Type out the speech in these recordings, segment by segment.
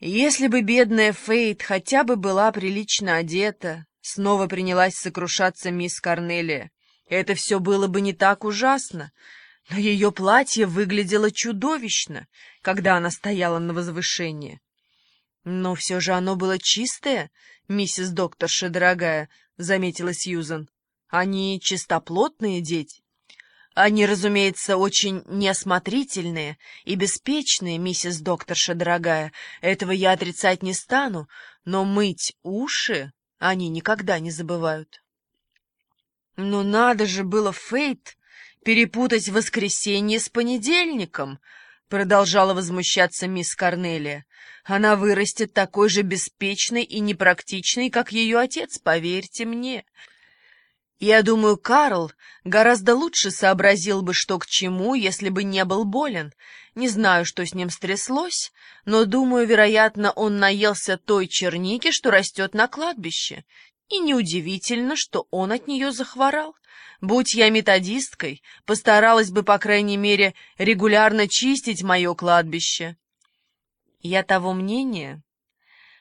Если бы бедная Фейт хотя бы была прилично одета, снова принялась сокрушаться мисс Корнелия, это все было бы не так ужасно, но ее платье выглядело чудовищно, когда она стояла на возвышении. Но все же оно было чистое, миссис докторша дорогая, — заметила Сьюзан. Они чистоплотные дети. Они, разумеется, очень неосмотрительные и беспечные, миссис докторша дорогая, этого я отрицать не стану, но мыть уши они никогда не забывают. Но надо же было, Фейт, перепутать воскресенье с понедельником, продолжала возмущаться мисс Корнелия. Она вырастет такой же беспечной и непрактичной, как ее отец, поверьте мне. Я думаю, Карл гораздо лучше сообразил бы, что к чему, если бы не был болен. Не знаю, что с ним стряслось, но, думаю, вероятно, он наелся той черники, что растет на кладбище. И неудивительно, что он от нее захворал. Будь я методисткой, постаралась бы, по крайней мере, регулярно чистить мое кладбище. Я того мнения,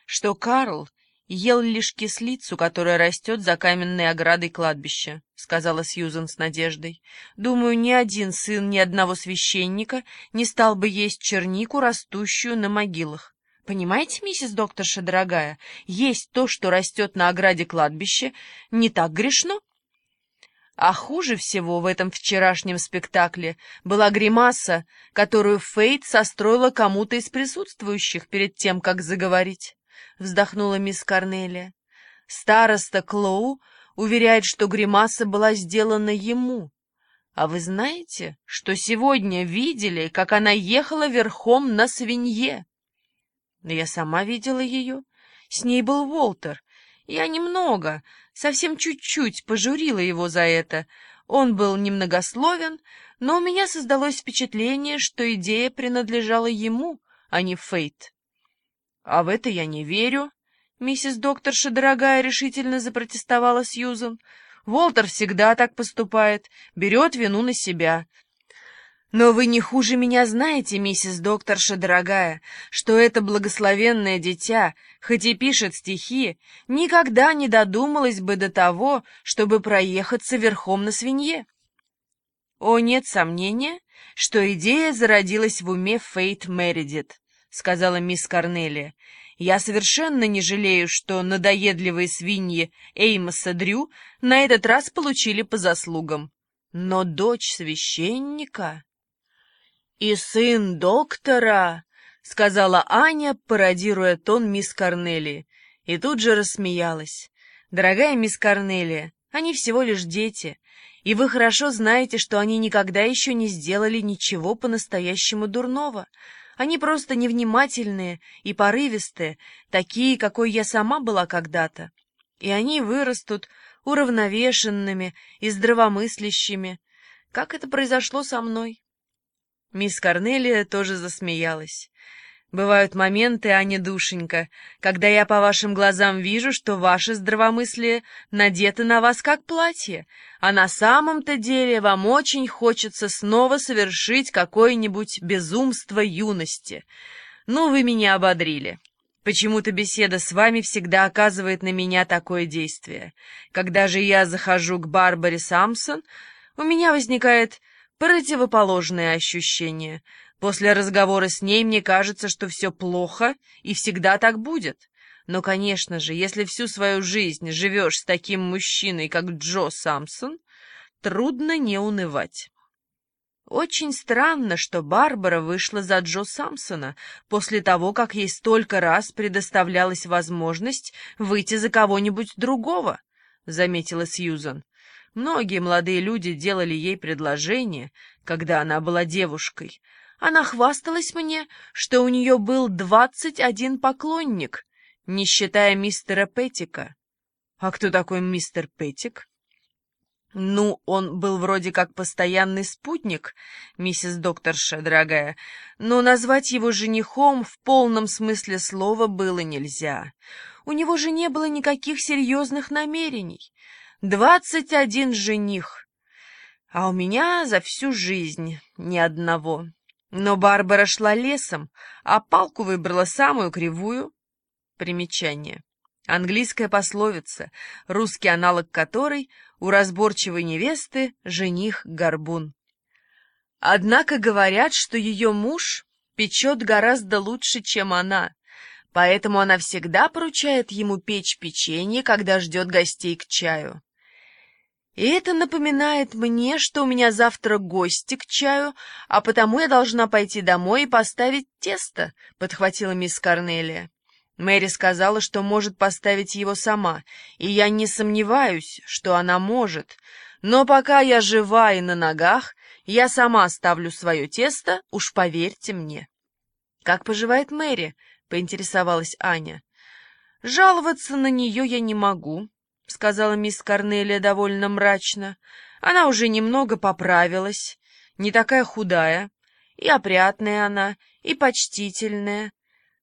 что Карл ел лишь кислицу, которая растет за каменной оградой кладбища», — сказала Сьюзан с надеждой. «Думаю, ни один сын ни одного священника не стал бы есть чернику, растущую на могилах. Понимаете, миссис докторша дорогая, есть то, что растет на ограде кладбища, не так грешно?» А хуже всего в этом вчерашнем спектакле была гримаса, которую Фейт состроила кому-то из присутствующих перед тем, как заговорить. — вздохнула мисс Корнелия. «Староста Клоу уверяет, что гримаса была сделана ему. А вы знаете, что сегодня видели, как она ехала верхом на свинье?» «Я сама видела ее. С ней был Волтер. Я немного, совсем чуть-чуть пожурила его за это. Он был немногословен, но у меня создалось впечатление, что идея принадлежала ему, а не Фейт. «А в это я не верю», — миссис докторша дорогая решительно запротестовала Сьюзан. «Волтер всегда так поступает, берет вину на себя». «Но вы не хуже меня знаете, миссис докторша дорогая, что это благословенное дитя, хоть и пишет стихи, никогда не додумалось бы до того, чтобы проехаться верхом на свинье». О, нет сомнения, что идея зародилась в уме Фейт Мередит. — сказала мисс Корнелия. «Я совершенно не жалею, что надоедливые свиньи Эймоса Дрю на этот раз получили по заслугам. Но дочь священника...» «И сын доктора!» — сказала Аня, пародируя тон мисс Корнелии, и тут же рассмеялась. «Дорогая мисс Корнелия, они всего лишь дети, и вы хорошо знаете, что они никогда еще не сделали ничего по-настоящему дурного». Они просто невнимательные и порывистые, такие, какой я сама была когда-то. И они вырастут уравновешенными и здравомыслящими, как это произошло со мной. Мисс Корнелия тоже засмеялась. Бывают моменты, Аня душенька, когда я по вашим глазам вижу, что ваше здравомыслие надето на вас как платье, а на самом-то деле вам очень хочется снова совершить какое-нибудь безумство юности. Ну, вы меня ободрили. Почему-то беседа с вами всегда оказывает на меня такое действие. Когда же я захожу к Барбаре Самсон, у меня возникает противоположное ощущение — После разговора с ней мне кажется, что все плохо и всегда так будет. Но, конечно же, если всю свою жизнь живешь с таким мужчиной, как Джо Самсон, трудно не унывать. Очень странно, что Барбара вышла за Джо Самсона после того, как ей столько раз предоставлялась возможность выйти за кого-нибудь другого, — заметила Сьюзан. Многие молодые люди делали ей предложение, когда она была девушкой, она хвасталась мне, что у нее был двадцать один поклонник, не считая мистера Петтика. А кто такой мистер Петтик? Ну, он был вроде как постоянный спутник, миссис докторша, дорогая, но назвать его женихом в полном смысле слова было нельзя. У него же не было никаких серьезных намерений. Двадцать один жених, а у меня за всю жизнь ни одного. Но Барбара шла лесом, а палку выбрала самую кривую. Примечание. Английская пословица, русский аналог которой у разборчивой невесты жених-горбун. Однако говорят, что ее муж печет гораздо лучше, чем она, поэтому она всегда поручает ему печь печенье, когда ждет гостей к чаю. И это напоминает мне, что у меня завтра гости к чаю, а потому я должна пойти домой и поставить тесто, — подхватила мисс Корнелия. Мэри сказала, что может поставить его сама, и я не сомневаюсь, что она может. Но пока я жива и на ногах, я сама ставлю свое тесто, уж поверьте мне. — Как поживает Мэри? — поинтересовалась Аня. — Жаловаться на нее я не могу, — сказала мисс Корнелия довольно мрачно. Она уже немного поправилась, не такая худая, и опрятная она, и почтительная,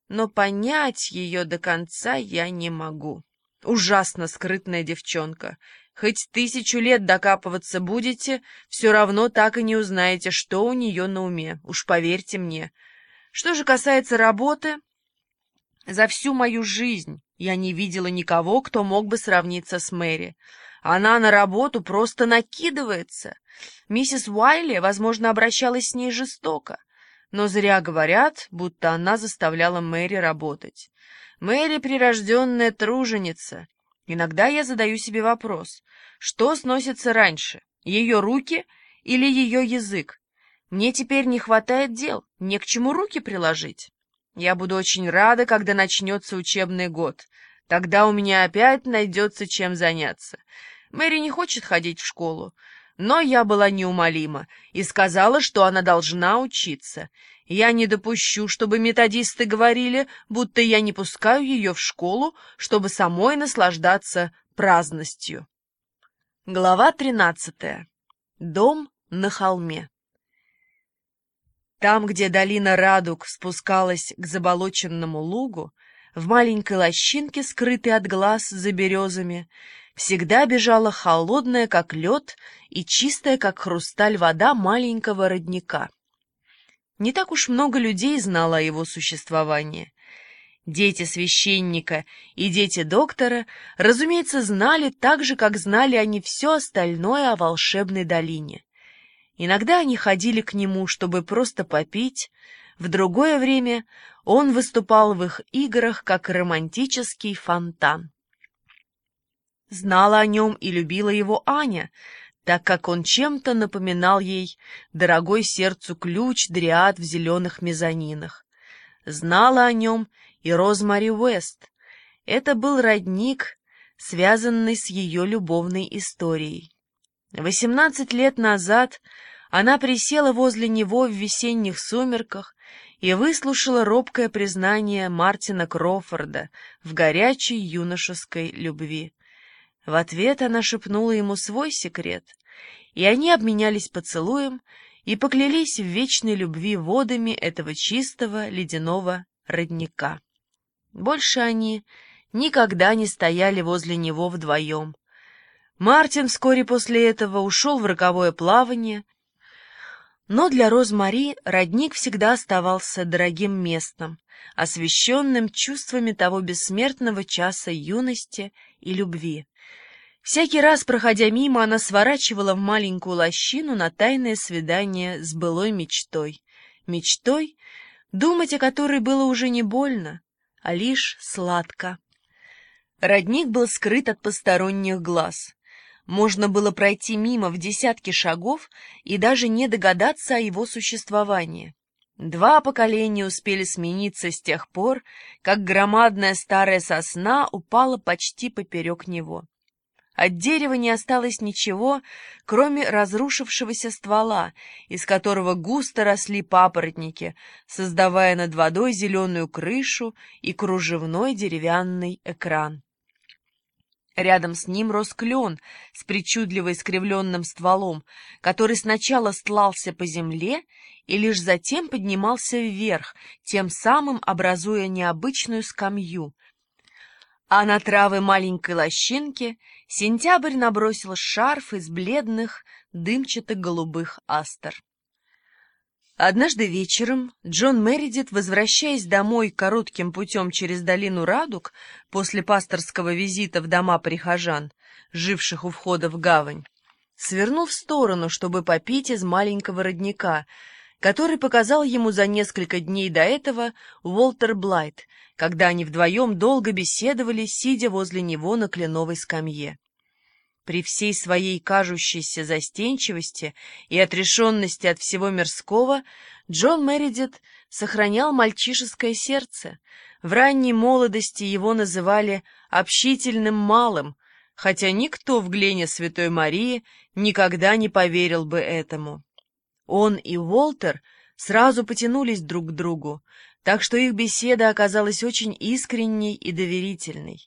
но понять ее до конца я не могу. Ужасно скрытная девчонка. Хоть тысячу лет докапываться будете, все равно так и не узнаете, что у нее на уме, уж поверьте мне. Что же касается работы, за всю мою жизнь я не видела никого, кто мог бы сравниться с Мэри. Она на работу просто накидывается. Миссис Уайли, возможно, обращалась с ней жестоко. Но зря говорят, будто она заставляла Мэри работать. Мэри — прирожденная труженица. Иногда я задаю себе вопрос, что сносится раньше, ее руки или ее язык? Мне теперь не хватает дел, не к чему руки приложить. Я буду очень рада, когда начнется учебный год. Тогда у меня опять найдется чем заняться. Мэри не хочет ходить в школу, но я была неумолима и сказала, что она должна учиться. Я не допущу, чтобы методисты говорили, будто я не пускаю ее в школу, чтобы самой наслаждаться праздностью. Глава тринадцатая. Дом на холме. Там, где долина Радуг спускалась к заболоченному лугу, в маленькой лощинке, скрытой от глаз за березами, всегда бежала холодная, как лед, и чистая, как хрусталь, вода маленького родника. Не так уж много людей знало о его существовании. Дети священника и дети доктора, разумеется, знали так же, как знали они все остальное о волшебной долине. Иногда они ходили к нему, чтобы просто попить, в другое время он выступал в их играх как романтический фонтан. Знала о нем и любила его Аня, так как он чем-то напоминал ей дорогой сердцу ключ дриад в зеленых мезонинах. Знала о нем и Розмари Уэст. Это был родник, связанный с ее любовной историей. Восемнадцать лет назад она присела возле него в весенних сумерках и выслушала робкое признание Мартина Крофорда в горячей юношеской любви. В ответ она шепнула ему свой секрет, и они обменялись поцелуем и поклялись в вечной любви водами этого чистого ледяного родника. Больше они никогда не стояли возле него вдвоем. Мартин вскоре после этого ушел в роковое плавание, но для Розмари родник всегда оставался дорогим местом, освещенным чувствами того бессмертного часа юности и любви. Всякий раз, проходя мимо, она сворачивала в маленькую лощину на тайное свидание с былой мечтой. Мечтой, думать о которой было уже не больно, а лишь сладко. Родник был скрыт от посторонних глаз. Можно было пройти мимо в десятки шагов и даже не догадаться о его существовании. Два поколения успели смениться с тех пор, как громадная старая сосна упала почти поперек него. От дерева не осталось ничего, кроме разрушившегося ствола, из которого густо росли папоротники, создавая над водой зеленую крышу и кружевной деревянный экран. Рядом с ним рос клен с причудливо искривленным стволом, который сначала стлался по земле и лишь затем поднимался вверх, тем самым образуя необычную скамью. А на травы маленькой лощинки сентябрь набросил шарф из бледных, дымчато-голубых астр. Однажды вечером Джон Мередит, возвращаясь домой коротким путем через долину Радуг после пасторского визита в дома прихожан, живших у входа в гавань, свернул в сторону, чтобы попить из маленького родника, который показал ему за несколько дней до этого Уолтер Блайт, когда они вдвоем долго беседовали, сидя возле него на кленовой скамье. При всей своей кажущейся застенчивости и отрешенности от всего мирского Джон Мередит сохранял мальчишеское сердце. В ранней молодости его называли «общительным малым», хотя никто в Глене Святой Марии никогда не поверил бы этому. Он и Уолтер сразу потянулись друг к другу, так что их беседа оказалась очень искренней и доверительной.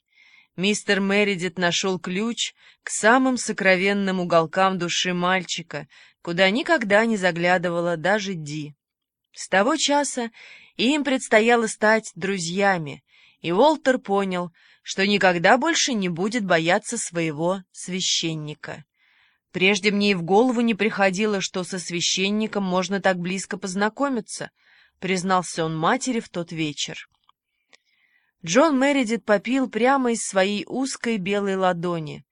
Мистер Мередит нашел ключ к самым сокровенным уголкам души мальчика, куда никогда не заглядывала даже Ди. С того часа им предстояло стать друзьями, и Уолтер понял, что никогда больше не будет бояться своего священника. Прежде мне и в голову не приходило, что со священником можно так близко познакомиться, признался он матери в тот вечер. Джон Мередит попил прямо из своей узкой белой ладони.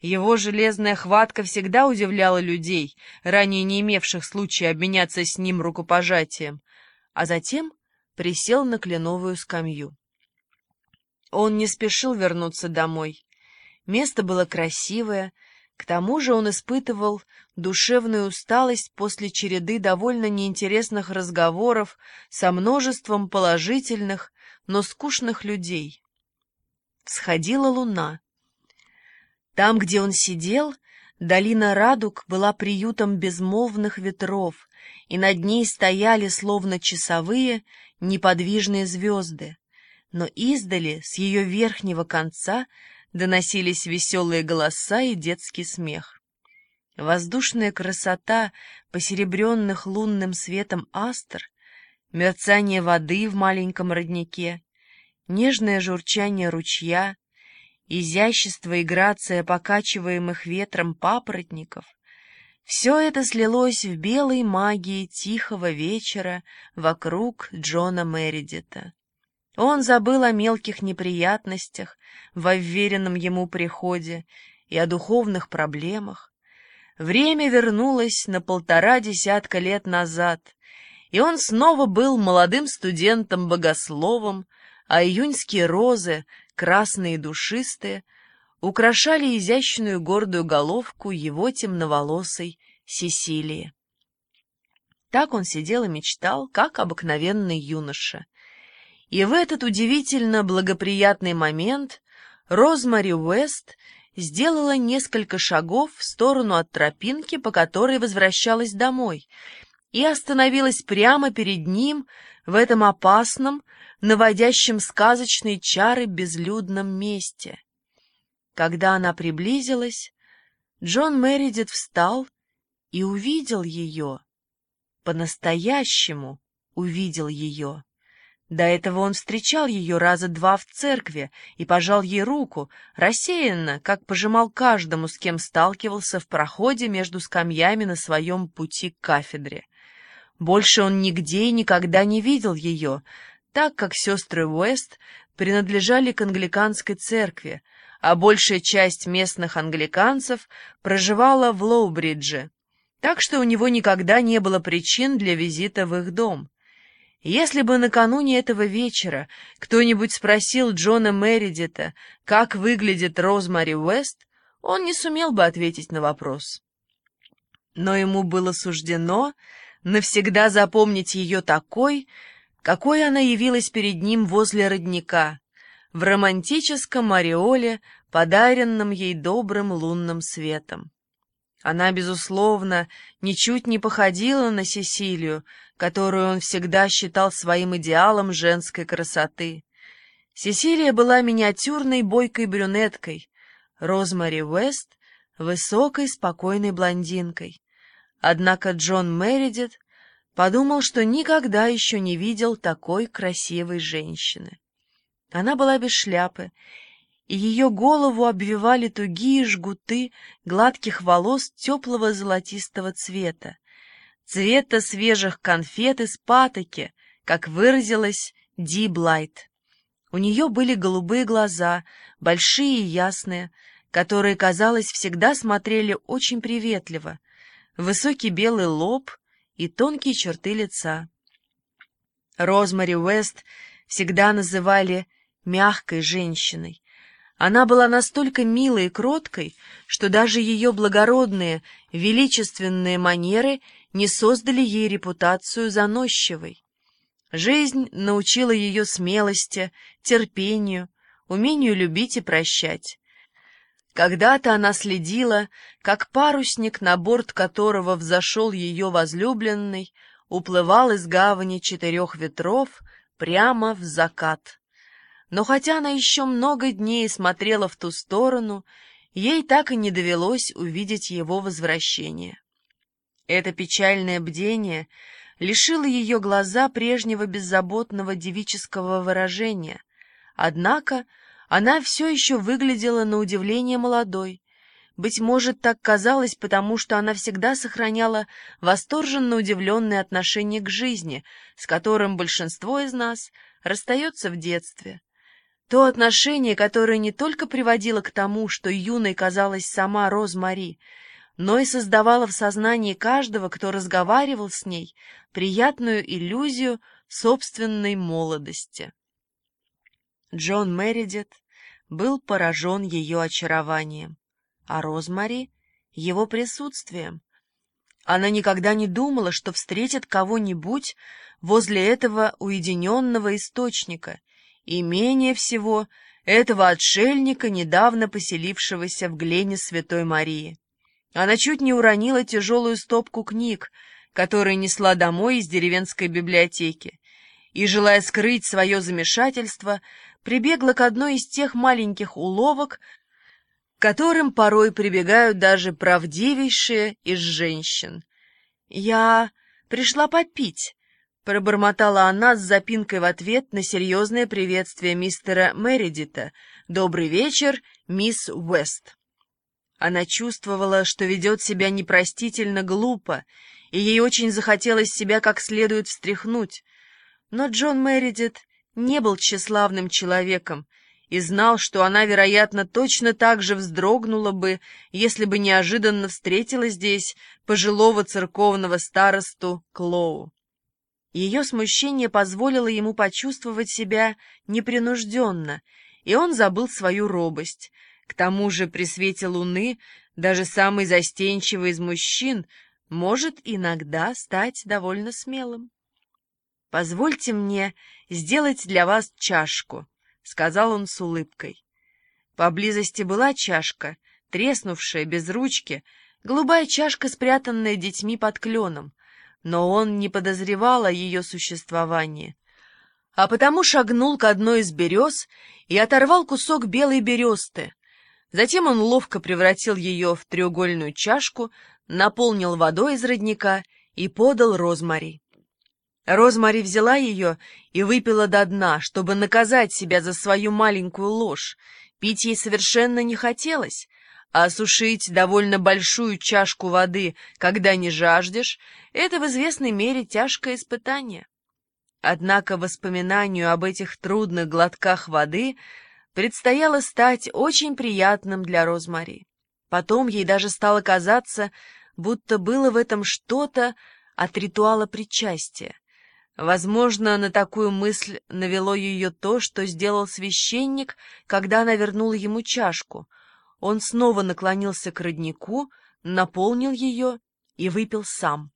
Его железная хватка всегда удивляла людей, ранее не имевших случая обменяться с ним рукопожатием, а затем присел на кленовую скамью. Он не спешил вернуться домой. Место было красивое, к тому же он испытывал душевную усталость после череды довольно неинтересных разговоров со множеством положительных, но скучных людей. Всходила луна. Там, где он сидел, долина Радуг была приютом безмолвных ветров, и над ней стояли, словно часовые, неподвижные звезды. Но издали, с ее верхнего конца, доносились веселые голоса и детский смех. Воздушная красота посеребренных лунным светом астр мерцание воды в маленьком роднике, нежное журчание ручья, изящество и грация покачиваемых ветром папоротников — все это слилось в белой магии тихого вечера вокруг Джона Мередита. Он забыл о мелких неприятностях во вверенном ему приходе и о духовных проблемах. Время вернулось на полтора десятка лет назад, и он снова был молодым студентом-богословом, а июньские розы, красные и душистые, украшали изящную гордую головку его темноволосой Сесилии. Так он сидел и мечтал, как обыкновенный юноша. И в этот удивительно благоприятный момент Розмари Уэст сделала несколько шагов в сторону от тропинки, по которой возвращалась домой, и остановилась прямо перед ним в этом опасном, наводящем сказочные чары безлюдном месте. Когда она приблизилась, Джон Мередит встал и увидел ее. По-настоящему увидел ее. До этого он встречал ее раза два в церкви и пожал ей руку, рассеянно, как пожимал каждому, с кем сталкивался в проходе между скамьями на своем пути к кафедре. Больше он нигде и никогда не видел ее, так как сестры Уэст принадлежали к англиканской церкви, а большая часть местных англиканцев проживала в Лоубридже, так что у него никогда не было причин для визита в их дом. Если бы накануне этого вечера кто-нибудь спросил Джона Мередита, как выглядит Розмари Уэст, он не сумел бы ответить на вопрос. Но ему было суждено навсегда запомнить ее такой, какой она явилась перед ним возле родника, в романтическом ореоле, подаренном ей добрым лунным светом. Она, безусловно, ничуть не походила на Сесилию, которую он всегда считал своим идеалом женской красоты. Сесилия была миниатюрной бойкой брюнеткой, Розмари Уэст — высокой спокойной блондинкой. Однако Джон Мередит подумал, что никогда еще не видел такой красивой женщины. Она была без шляпы, и ее голову обвивали тугие жгуты гладких волос теплого золотистого цвета. цвета свежих конфет из патоки, как выразилась Ди Блайт. У нее были голубые глаза, большие и ясные, которые, казалось, всегда смотрели очень приветливо, высокий белый лоб и тонкие черты лица. Розмари Уэст всегда называли «мягкой женщиной». Она была настолько милой и кроткой, что даже ее благородные, величественные манеры не создали ей репутацию заносчивой. Жизнь научила ее смелости, терпению, умению любить и прощать. Когда-то она следила, как парусник, на борт которого взошел ее возлюбленный, уплывал из гавани четырех ветров прямо в закат. Но хотя она еще много дней смотрела в ту сторону, ей так и не довелось увидеть его возвращение. Это печальное бдение — лишила ее глаза прежнего беззаботного девического выражения. Однако она все еще выглядела на удивление молодой. Быть может, так казалось, потому что она всегда сохраняла восторженно удивленное отношение к жизни, с которым большинство из нас расстается в детстве. То отношение, которое не только приводило к тому, что юной казалась сама Розмари, но и создавала в сознании каждого, кто разговаривал с ней, приятную иллюзию собственной молодости. Джон Мередит был поражен ее очарованием, а Розмари — его присутствием. Она никогда не думала, что встретит кого-нибудь возле этого уединенного источника, и менее всего этого отшельника, недавно поселившегося в Глене Святой Марии. Она чуть не уронила тяжелую стопку книг, которые несла домой из деревенской библиотеки, и, желая скрыть свое замешательство, прибегла к одной из тех маленьких уловок, которым порой прибегают даже правдивейшие из женщин. «Я пришла попить», — пробормотала она с запинкой в ответ на серьезное приветствие мистера Мередита. «Добрый вечер, мисс Уэст». Она чувствовала, что ведет себя непростительно глупо, и ей очень захотелось себя как следует встряхнуть. Но Джон Мередит не был тщеславным человеком и знал, что она, вероятно, точно так же вздрогнула бы, если бы неожиданно встретила здесь пожилого церковного старосту Клоу. Ее смущение позволило ему почувствовать себя непринужденно, и он забыл свою робость — к тому же при свете луны даже самый застенчивый из мужчин может иногда стать довольно смелым. «Позвольте мне сделать для вас чашку», — сказал он с улыбкой. Поблизости была чашка, треснувшая, без ручки, голубая чашка, спрятанная детьми под кленом, но он не подозревал о ее существовании, а потому шагнул к одной из берез и оторвал кусок белой бересты, Затем он ловко превратил ее в треугольную чашку, наполнил водой из родника и подал Розмари. Розмари взяла ее и выпила до дна, чтобы наказать себя за свою маленькую ложь. Пить ей совершенно не хотелось, а осушить довольно большую чашку воды, когда не жаждешь, это в известной мере тяжкое испытание. Однако воспоминанию об этих трудных глотках воды предстояло стать очень приятным для Розмари. Потом ей даже стало казаться, будто было в этом что-то от ритуала причастия. Возможно, на такую мысль навело ее то, что сделал священник, когда она вернула ему чашку. Он снова наклонился к роднику, наполнил ее и выпил сам.